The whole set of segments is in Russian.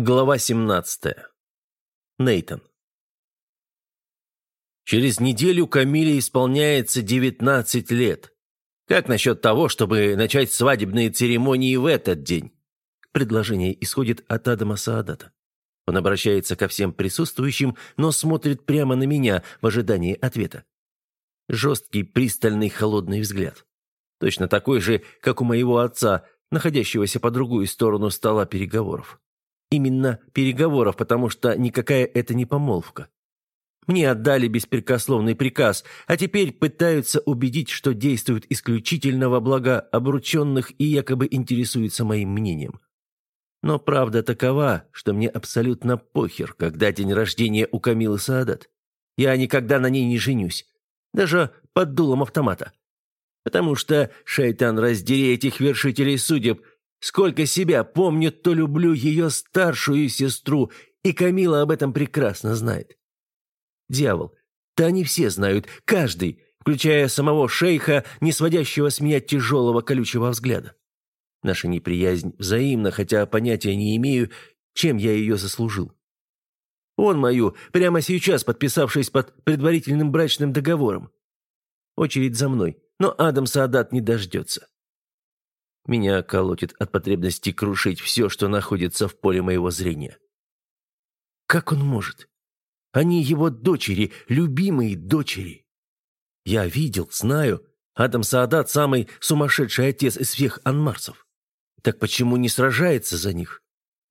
Глава 17. Нейтон. Через неделю Камиле исполняется 19 лет. Как насчет того, чтобы начать свадебные церемонии в этот день? Предложение исходит от Адама Саадата. Он обращается ко всем присутствующим, но смотрит прямо на меня в ожидании ответа. Жесткий, пристальный, холодный взгляд. Точно такой же, как у моего отца, находящегося по другую сторону стола переговоров. Именно переговоров, потому что никакая это не помолвка. Мне отдали беспрекословный приказ, а теперь пытаются убедить, что действуют исключительно во благо обрученных и якобы интересуются моим мнением. Но правда такова, что мне абсолютно похер, когда день рождения у Камилы Саадат. Я никогда на ней не женюсь, даже под дулом автомата. Потому что, шайтан, раздери этих вершителей судеб – Сколько себя помню, то люблю ее старшую сестру, и Камила об этом прекрасно знает. Дьявол, да они все знают, каждый, включая самого шейха, не сводящего с меня тяжелого колючего взгляда. Наша неприязнь взаимна, хотя понятия не имею, чем я ее заслужил. Он мою, прямо сейчас подписавшись под предварительным брачным договором. Очередь за мной, но Адам Саадат не дождется. Меня колотит от потребности крушить все, что находится в поле моего зрения. Как он может? Они его дочери, любимые дочери. Я видел, знаю, Адам Саадат – самый сумасшедший отец из всех анмарцев. Так почему не сражается за них?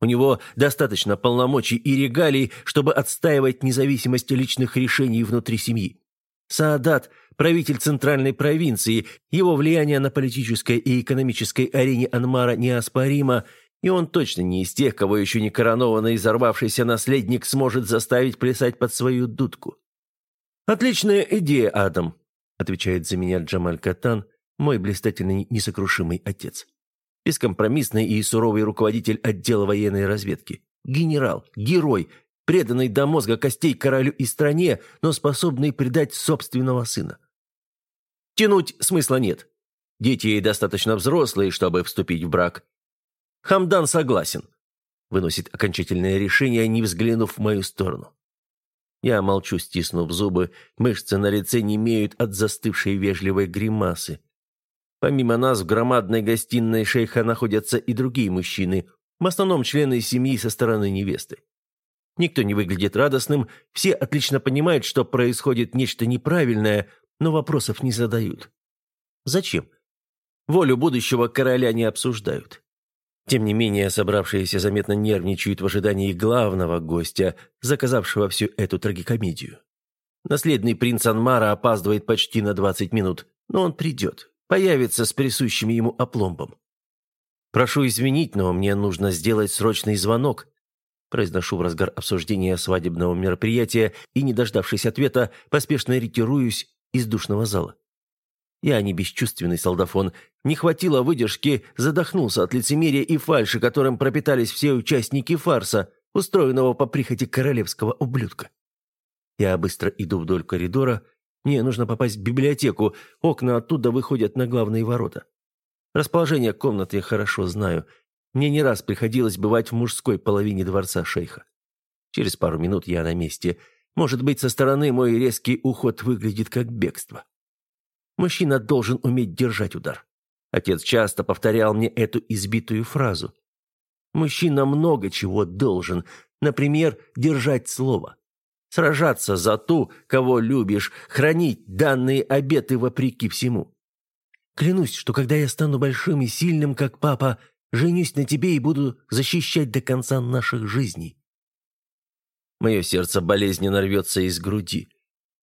У него достаточно полномочий и регалий, чтобы отстаивать независимость личных решений внутри семьи. Саадат правитель центральной провинции, его влияние на политической и экономической арене Анмара неоспоримо, и он точно не из тех, кого еще не коронованный и взорвавшийся наследник сможет заставить плясать под свою дудку. «Отличная идея, Адам», — отвечает за меня Джамаль Катан, мой блистательный несокрушимый отец. Бескомпромиссный и суровый руководитель отдела военной разведки. Генерал, герой, преданный до мозга костей королю и стране, но способный предать собственного сына. Тянуть смысла нет. Дети достаточно взрослые, чтобы вступить в брак. Хамдан согласен. Выносит окончательное решение, не взглянув в мою сторону. Я молчу, стиснув зубы, мышцы на лице не имеют от застывшей вежливой гримасы. Помимо нас в громадной гостиной шейха находятся и другие мужчины, в основном члены семьи со стороны невесты. Никто не выглядит радостным, все отлично понимают, что происходит нечто неправильное, но вопросов не задают. Зачем? Волю будущего короля не обсуждают. Тем не менее, собравшиеся заметно нервничают в ожидании главного гостя, заказавшего всю эту трагикомедию. Наследный принц Анмара опаздывает почти на 20 минут, но он придет, появится с присущим ему опломбом. «Прошу извинить, но мне нужно сделать срочный звонок», произношу в разгар обсуждения свадебного мероприятия и, не дождавшись ответа, поспешно ретируюсь из душного зала. Я не бесчувственный солдафон. Не хватило выдержки, задохнулся от лицемерия и фальши, которым пропитались все участники фарса, устроенного по прихоти королевского ублюдка. Я быстро иду вдоль коридора. Мне нужно попасть в библиотеку. Окна оттуда выходят на главные ворота. Расположение комнаты я хорошо знаю. Мне не раз приходилось бывать в мужской половине дворца шейха. Через пару минут я на месте – может быть, со стороны мой резкий уход выглядит как бегство. Мужчина должен уметь держать удар. Отец часто повторял мне эту избитую фразу. Мужчина много чего должен, например, держать слово. Сражаться за ту, кого любишь, хранить данные обеты вопреки всему. Клянусь, что когда я стану большим и сильным, как папа, женюсь на тебе и буду защищать до конца наших жизней. Мое сердце болезненно рвется из груди.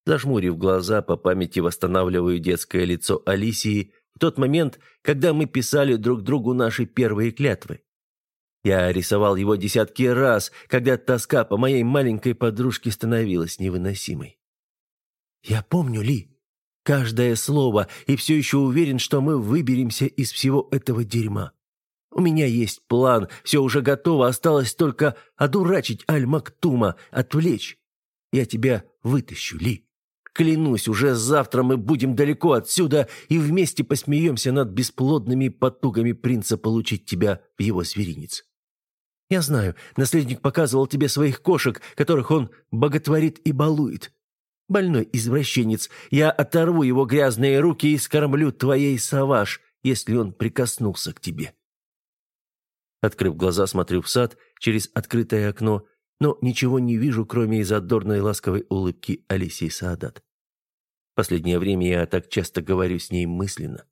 Зажмурив глаза, по памяти восстанавливаю детское лицо Алисии в тот момент, когда мы писали друг другу наши первые клятвы. Я рисовал его десятки раз, когда тоска по моей маленькой подружке становилась невыносимой. «Я помню, Ли, каждое слово, и все еще уверен, что мы выберемся из всего этого дерьма. У меня есть план, все уже готово, осталось только одурачить Аль-Мактума, отвлечь. Я тебя вытащу, Ли. Клянусь, уже завтра мы будем далеко отсюда и вместе посмеемся над бесплодными потугами принца получить тебя в его зверинец. Я знаю, наследник показывал тебе своих кошек, которых он боготворит и балует. Больной извращенец, я оторву его грязные руки и скормлю твоей саваж, если он прикоснулся к тебе». Открыв глаза, смотрю в сад через открытое окно, но ничего не вижу, кроме задорной ласковой улыбки Алисии Саадат. Последнее время я так часто говорю с ней мысленно.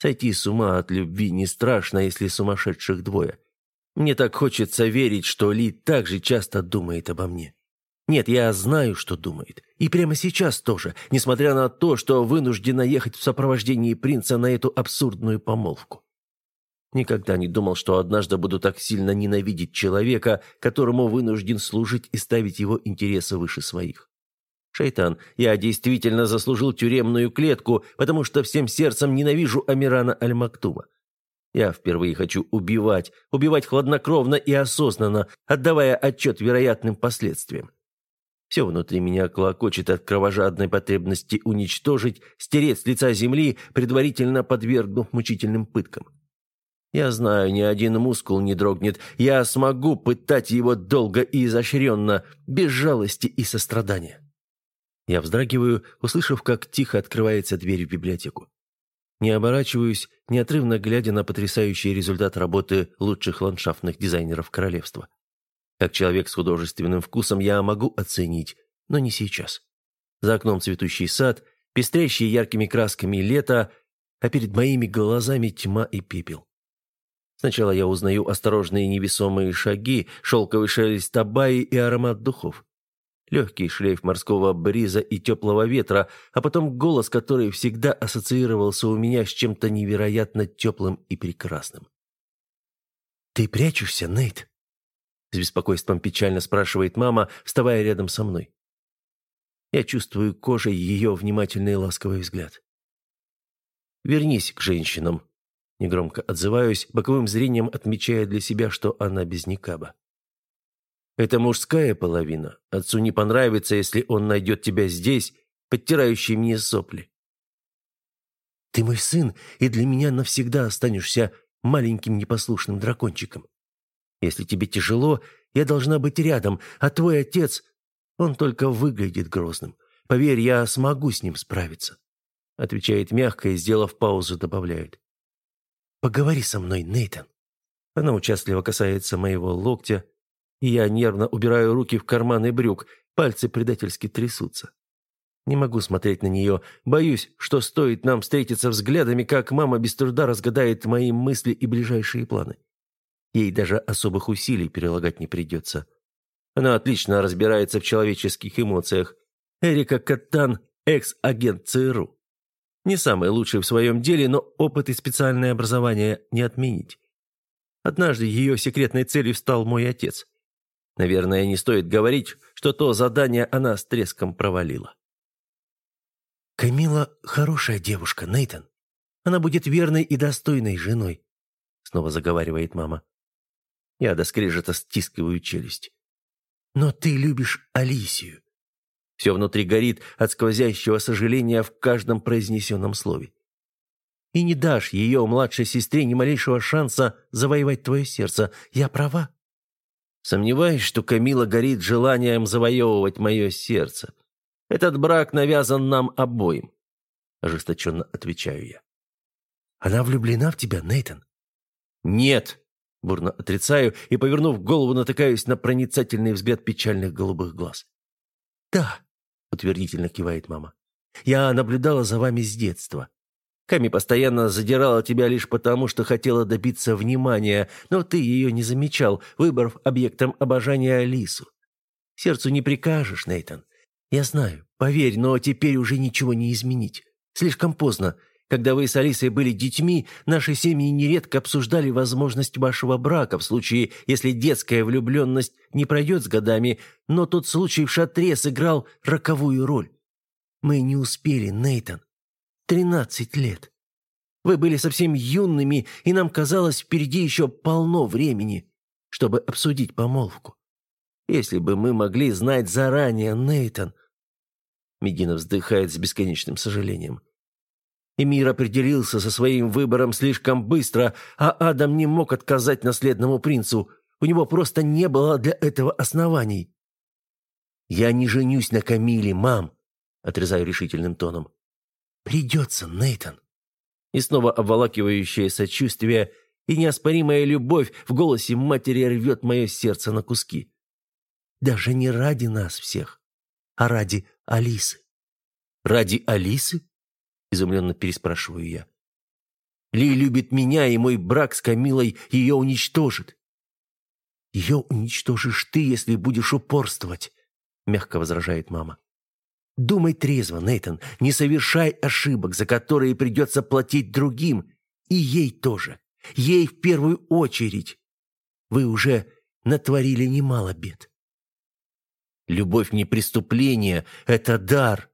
Сойти с ума от любви не страшно, если сумасшедших двое. Мне так хочется верить, что Ли так же часто думает обо мне. Нет, я знаю, что думает. И прямо сейчас тоже, несмотря на то, что вынуждена ехать в сопровождении принца на эту абсурдную помолвку. Никогда не думал, что однажды буду так сильно ненавидеть человека, которому вынужден служить и ставить его интересы выше своих. Шайтан, я действительно заслужил тюремную клетку, потому что всем сердцем ненавижу Амирана Аль-Мактума. Я впервые хочу убивать, убивать хладнокровно и осознанно, отдавая отчет вероятным последствиям. Все внутри меня клокочет от кровожадной потребности уничтожить, стереть с лица земли, предварительно подвергнув мучительным пыткам. Я знаю, ни один мускул не дрогнет. Я смогу пытать его долго и изощренно, без жалости и сострадания. Я вздрагиваю, услышав, как тихо открывается дверь в библиотеку. Не оборачиваюсь, неотрывно глядя на потрясающий результат работы лучших ландшафтных дизайнеров королевства. Как человек с художественным вкусом я могу оценить, но не сейчас. За окном цветущий сад, пестрящий яркими красками лето, а перед моими глазами тьма и пепел. Сначала я узнаю осторожные невесомые шаги, шелковый шелест табаи и аромат духов легкий шлейф морского бриза и теплого ветра, а потом голос, который всегда ассоциировался у меня с чем-то невероятно теплым и прекрасным. «Ты прячешься, Нейт?» С беспокойством печально спрашивает мама, вставая рядом со мной. Я чувствую кожей ее внимательный ласковый взгляд. «Вернись к женщинам», — негромко отзываюсь, боковым зрением отмечая для себя, что она без никаба. Это мужская половина. Отцу не понравится, если он найдет тебя здесь, подтирающий мне сопли. Ты мой сын, и для меня навсегда останешься маленьким непослушным дракончиком. Если тебе тяжело, я должна быть рядом, а твой отец, он только выглядит грозным. Поверь, я смогу с ним справиться. Отвечает мягко и, сделав паузу, добавляет. Поговори со мной, Нейтан. Она участливо касается моего локтя, я нервно убираю руки в карманы брюк, пальцы предательски трясутся. Не могу смотреть на нее, боюсь, что стоит нам встретиться взглядами, как мама без труда разгадает мои мысли и ближайшие планы. Ей даже особых усилий перелагать не придется. Она отлично разбирается в человеческих эмоциях. Эрика Каттан – экс-агент ЦРУ. Не самый лучший в своем деле, но опыт и специальное образование не отменить. Однажды ее секретной целью стал мой отец. Наверное, не стоит говорить, что то задание она с треском провалила. «Камила хорошая девушка, Нейтан. Она будет верной и достойной женой», — снова заговаривает мама. Я до скрежета стискиваю челюсть. «Но ты любишь Алисию». Все внутри горит от сквозящего сожаления в каждом произнесенном слове. «И не дашь ее младшей сестре ни малейшего шанса завоевать твое сердце. Я права?» Сомневаюсь, что Камила горит желанием завоевывать мое сердце. Этот брак навязан нам обоим. Ожесточенно отвечаю я. Она влюблена в тебя, Нейтан? Нет, бурно отрицаю и, повернув голову, натыкаюсь на проницательный взгляд печальных голубых глаз. Да, утвердительно кивает мама. Я наблюдала за вами с детства. Ками постоянно задирала тебя лишь потому, что хотела добиться внимания, но ты ее не замечал, выбрав объектом обожания Алису. Сердцу не прикажешь, Нейтан. Я знаю, поверь, но теперь уже ничего не изменить. Слишком поздно. Когда вы с Алисой были детьми, наши семьи нередко обсуждали возможность вашего брака в случае, если детская влюбленность не пройдет с годами, но тот случай в шатре сыграл роковую роль. Мы не успели, Нейтан. Тринадцать лет. Вы были совсем юными, и нам казалось, впереди еще полно времени, чтобы обсудить помолвку. Если бы мы могли знать заранее, Нейтан...» Медина вздыхает с бесконечным сожалением. Эмир определился со своим выбором слишком быстро, а Адам не мог отказать наследному принцу. У него просто не было для этого оснований. «Я не женюсь на Камиле, мам», — отрезаю решительным тоном. «Придется, Нейтан». И снова обволакивающее сочувствие и неоспоримая любовь в голосе матери рвет мое сердце на куски. Даже не ради нас всех, а ради Алисы. «Ради Алисы?» — изумленно переспрашиваю я. «Ли любит меня, и мой брак с Камилой ее уничтожит». «Ее уничтожишь ты, если будешь упорствовать», — мягко возражает мама. «Думай трезво, Нейтан, не совершай ошибок, за которые придется платить другим, и ей тоже, ей в первую очередь. Вы уже натворили немало бед». «Любовь не преступление, это дар»,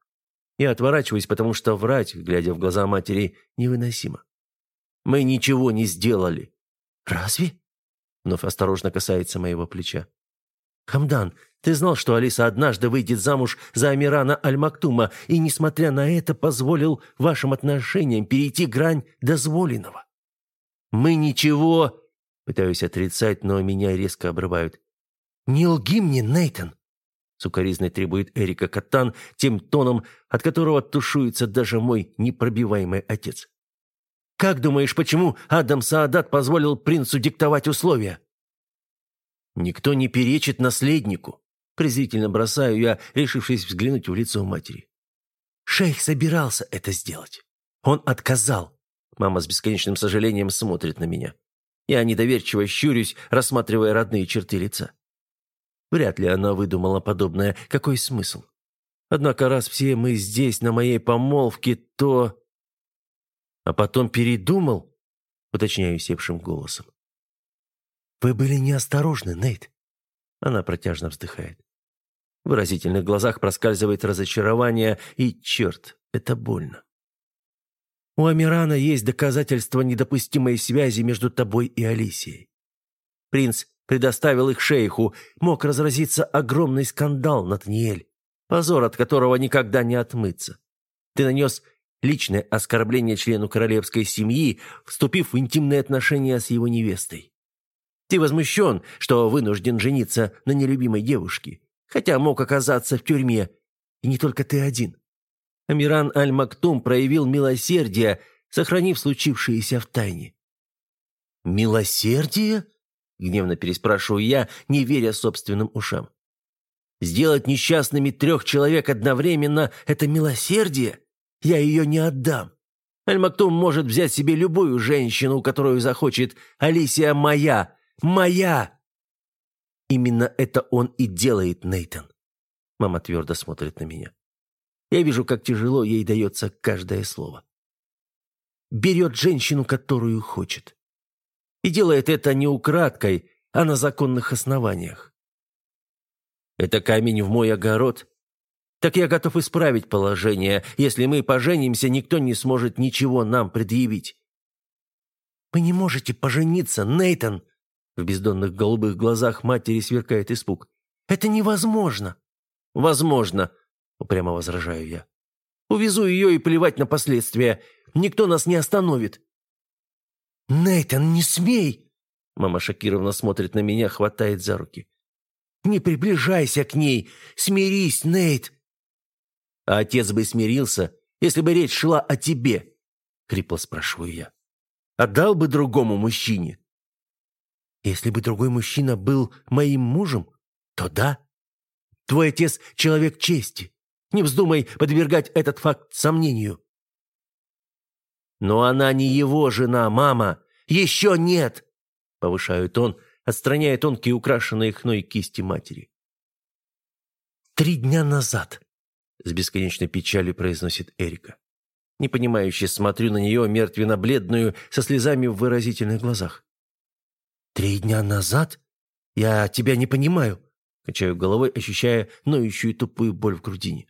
я отворачиваюсь, потому что врать, глядя в глаза матери, невыносимо. Мы ничего не сделали. Разве? Вновь осторожно касается моего плеча. Хамдан, ты знал, что Алиса однажды выйдет замуж за Амирана Аль-Мактума и, несмотря на это, позволил вашим отношениям перейти грань дозволенного. Мы ничего... Пытаюсь отрицать, но меня резко обрывают. «Не лги мне, Нейтан!» Сукаризной требует Эрика Катан тем тоном, от которого тушуется даже мой непробиваемый отец. «Как думаешь, почему Адам Саадат позволил принцу диктовать условия?» «Никто не перечит наследнику», – презрительно бросаю я, решившись взглянуть в лицо матери. «Шейх собирался это сделать. Он отказал». Мама с бесконечным сожалением смотрит на меня. Я недоверчиво щурюсь, рассматривая родные черты лица. Вряд ли она выдумала подобное. Какой смысл? Однако раз все мы здесь, на моей помолвке, то... А потом передумал, уточняю севшим голосом. «Вы были неосторожны, Нейт». Она протяжно вздыхает. В выразительных глазах проскальзывает разочарование, и, черт, это больно. У Амирана есть доказательства недопустимой связи между тобой и Алисией. Принц предоставил их шейху, мог разразиться огромный скандал, Натаниэль, позор от которого никогда не отмыться. Ты нанес личное оскорбление члену королевской семьи, вступив в интимные отношения с его невестой. Ты возмущен, что вынужден жениться на нелюбимой девушке, хотя мог оказаться в тюрьме, и не только ты один. Амиран Аль-Мактум проявил милосердие, сохранив случившееся в тайне. «Милосердие?» Гневно переспрашиваю я, не веря собственным ушам. Сделать несчастными трех человек одновременно – это милосердие? Я ее не отдам. Аль-Мактум может взять себе любую женщину, которую захочет. Алисия моя! Моя!» Именно это он и делает, Нейтан. Мама твердо смотрит на меня. Я вижу, как тяжело ей дается каждое слово. Берет женщину, которую хочет. И делает это не украдкой, а на законных основаниях. Это камень в мой огород. Так я готов исправить положение. Если мы поженимся, никто не сможет ничего нам предъявить. «Вы не можете пожениться, Нейтон!» В бездонных голубых глазах матери сверкает испуг. «Это невозможно!» «Возможно!» — упрямо возражаю я. «Увезу ее и плевать на последствия. Никто нас не остановит!» «Нейтан, не смей!» Мама шокированно смотрит на меня, хватает за руки. «Не приближайся к ней! Смирись, Нейт!» «А отец бы смирился, если бы речь шла о тебе!» Хрипло спрашиваю я. «Отдал бы другому мужчине?» «Если бы другой мужчина был моим мужем, то да. Твой отец — человек чести. Не вздумай подвергать этот факт сомнению». «Но она не его жена, мама! Еще нет!» Повышает он, отстраняя тонкие украшенные хной кисти матери. «Три дня назад!» С бесконечной печалью произносит Эрика. Непонимающе смотрю на нее, мертвенно-бледную, со слезами в выразительных глазах. «Три дня назад? Я тебя не понимаю!» Качаю головой, ощущая ноющую тупую боль в грудине.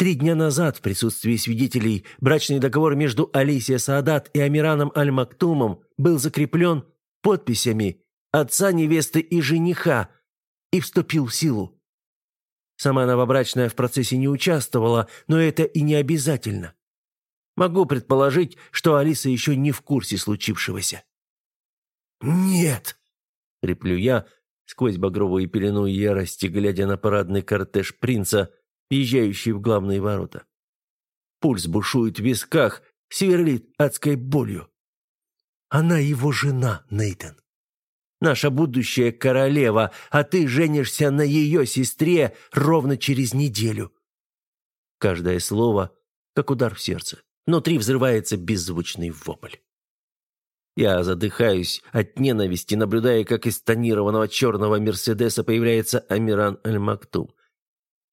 Три дня назад в присутствии свидетелей брачный договор между Алисия Саадат и Амираном Аль-Мактумом был закреплен подписями отца невесты и жениха и вступил в силу. Сама новобрачная в процессе не участвовала, но это и не обязательно. Могу предположить, что Алиса еще не в курсе случившегося. «Нет!» — реплю я, сквозь багровую пелену ярости, глядя на парадный кортеж принца, въезжающий в главные ворота. Пульс бушует в висках, сверлит адской болью. Она его жена, Нейтан. Наша будущая королева, а ты женишься на ее сестре ровно через неделю. Каждое слово, как удар в сердце. Внутри взрывается беззвучный вопль. Я задыхаюсь от ненависти, наблюдая, как из тонированного черного «Мерседеса» появляется Амиран Аль-Мактум.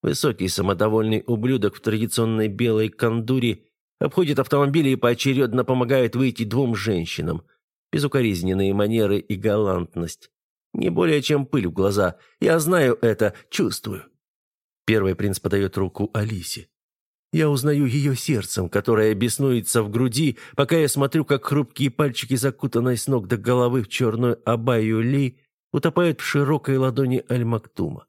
Высокий самодовольный ублюдок в традиционной белой кандуре обходит автомобили и поочередно помогает выйти двум женщинам. Безукоризненные манеры и галантность. Не более чем пыль в глаза. Я знаю это, чувствую. Первый принц подает руку Алисе. Я узнаю ее сердцем, которое беснуется в груди, пока я смотрю, как хрупкие пальчики, закутанной с ног до головы в черную абаю Ли, утопают в широкой ладони Аль-Мактума.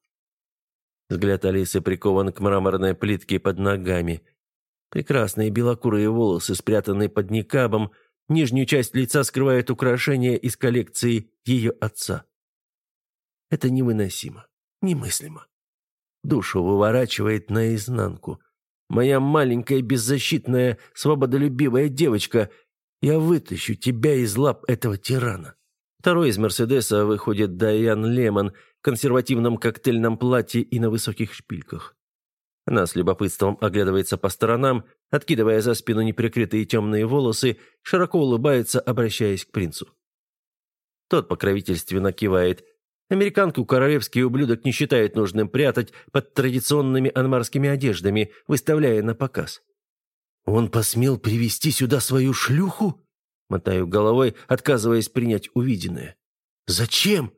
Взгляд Алисы прикован к мраморной плитке под ногами. Прекрасные белокурые волосы, спрятанные под никабом, нижнюю часть лица скрывает украшение из коллекции ее отца. Это невыносимо, немыслимо. Душу выворачивает наизнанку. Моя маленькая, беззащитная, свободолюбивая девочка, я вытащу тебя из лап этого тирана. Второй из «Мерседеса» выходит Дайан Лемон консервативном коктейльном платье и на высоких шпильках. Она с любопытством оглядывается по сторонам, откидывая за спину неприкрытые темные волосы, широко улыбается, обращаясь к принцу. Тот покровительственно кивает. Американку королевский ублюдок не считает нужным прятать под традиционными анмарскими одеждами, выставляя на показ. «Он посмел привести сюда свою шлюху?» Мотаю головой, отказываясь принять увиденное. «Зачем?»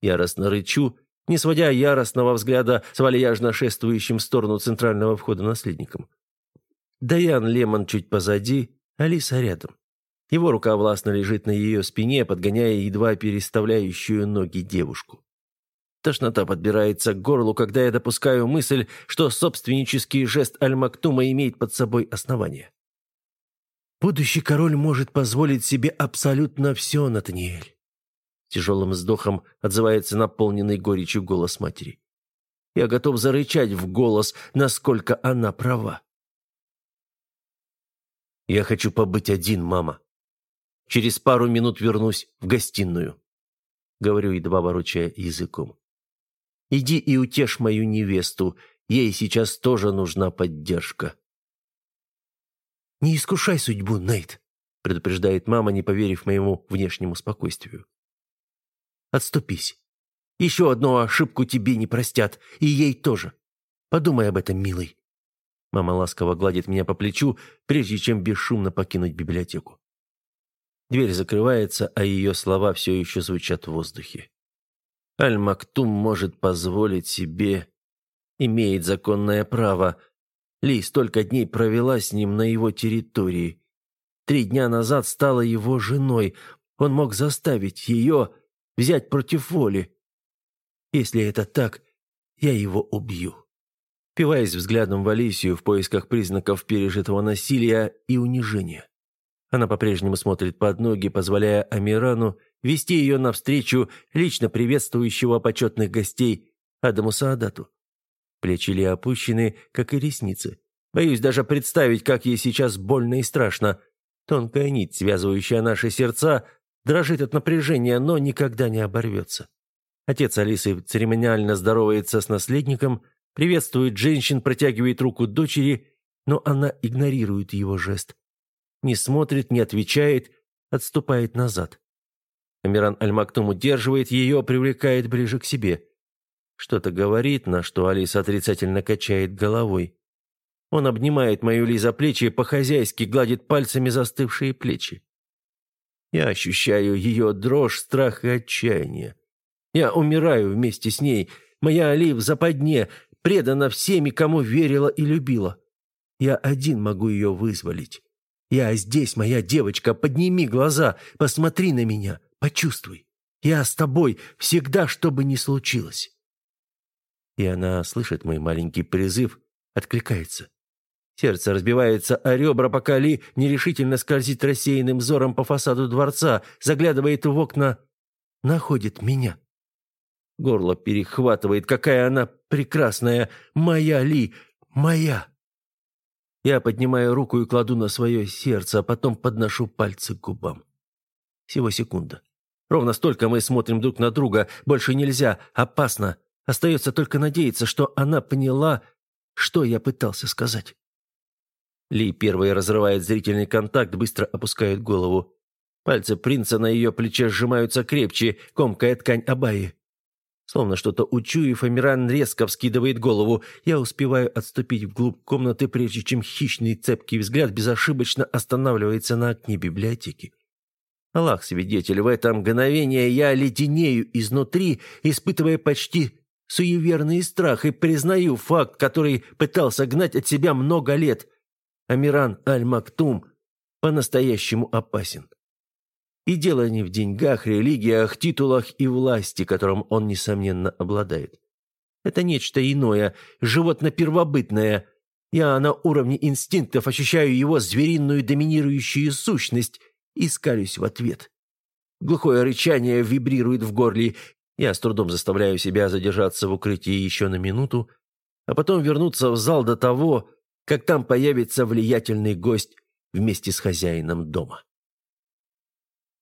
Яростно рычу, не сводя яростного взгляда с вальяжно шествующим в сторону центрального входа наследником. Даян Лемон чуть позади, Алиса рядом. Его рука властно лежит на ее спине, подгоняя едва переставляющую ноги девушку. Тошнота подбирается к горлу, когда я допускаю мысль, что собственнический жест Аль-Мактума имеет под собой основание. «Будущий король может позволить себе абсолютно все, Натаниэль. Тяжелым вздохом отзывается наполненный горечью голос матери. Я готов зарычать в голос, насколько она права. «Я хочу побыть один, мама. Через пару минут вернусь в гостиную», — говорю, едва ворочая языком. «Иди и утешь мою невесту, ей сейчас тоже нужна поддержка». «Не искушай судьбу, Нейт», — предупреждает мама, не поверив моему внешнему спокойствию. Отступись. Еще одну ошибку тебе не простят, и ей тоже. Подумай об этом, милый». Мама ласково гладит меня по плечу, прежде чем бесшумно покинуть библиотеку. Дверь закрывается, а ее слова все еще звучат в воздухе. Аль-Мактум может позволить себе, имеет законное право. Ли столько дней провела с ним на его территории. Три дня назад стала его женой. Он мог заставить ее взять против воли. Если это так, я его убью. Пиваясь взглядом в Алисию в поисках признаков пережитого насилия и унижения. Она по-прежнему смотрит под ноги, позволяя Амирану вести ее навстречу лично приветствующего почетных гостей Адаму Саадату. Плечи Ли опущены, как и ресницы. Боюсь даже представить, как ей сейчас больно и страшно. Тонкая нить, связывающая наши сердца, дрожит от напряжения, но никогда не оборвется. Отец Алисы церемониально здоровается с наследником, приветствует женщин, протягивает руку дочери, но она игнорирует его жест. Не смотрит, не отвечает, отступает назад. Амиран Аль-Мактум удерживает ее, привлекает ближе к себе. Что-то говорит, на что Алиса отрицательно качает головой. Он обнимает мою Ли за плечи, по-хозяйски гладит пальцами застывшие плечи. Я ощущаю ее дрожь, страх и отчаяние. Я умираю вместе с ней. Моя Али в западне, предана всеми, кому верила и любила. Я один могу ее вызволить. Я здесь, моя девочка, подними глаза, посмотри на меня, почувствуй. Я с тобой всегда, что бы ни случилось. И она слышит мой маленький призыв, откликается. Сердце разбивается о ребра, пока Ли нерешительно скользит рассеянным взором по фасаду дворца, заглядывает в окна находит меня. Горло перехватывает, какая она прекрасная, моя Ли, моя. Я поднимаю руку и кладу на свое сердце, а потом подношу пальцы к губам. Всего секунда. Ровно столько мы смотрим друг на друга. Больше нельзя. Опасно. Остается только надеяться, что она поняла, что я пытался сказать. Ли первой разрывает зрительный контакт, быстро опускает голову. Пальцы принца на ее плече сжимаются крепче, комкая ткань Абаи. Словно что-то учуяв, Амиран резко вскидывает голову. Я успеваю отступить вглубь комнаты, прежде чем хищный цепкий взгляд безошибочно останавливается на окне библиотеки. Аллах свидетель, в это мгновение я леденею изнутри, испытывая почти суеверный страх, и признаю факт, который пытался гнать от себя много лет. Амиран Аль-Мактум по-настоящему опасен. И дело не в деньгах, религиях, титулах и власти, которым он, несомненно, обладает. Это нечто иное, животно-первобытное. Я на уровне инстинктов ощущаю его звериную доминирующую сущность и скалюсь в ответ. Глухое рычание вибрирует в горле. Я с трудом заставляю себя задержаться в укрытии еще на минуту, а потом вернуться в зал до того, как там появится влиятельный гость вместе с хозяином дома.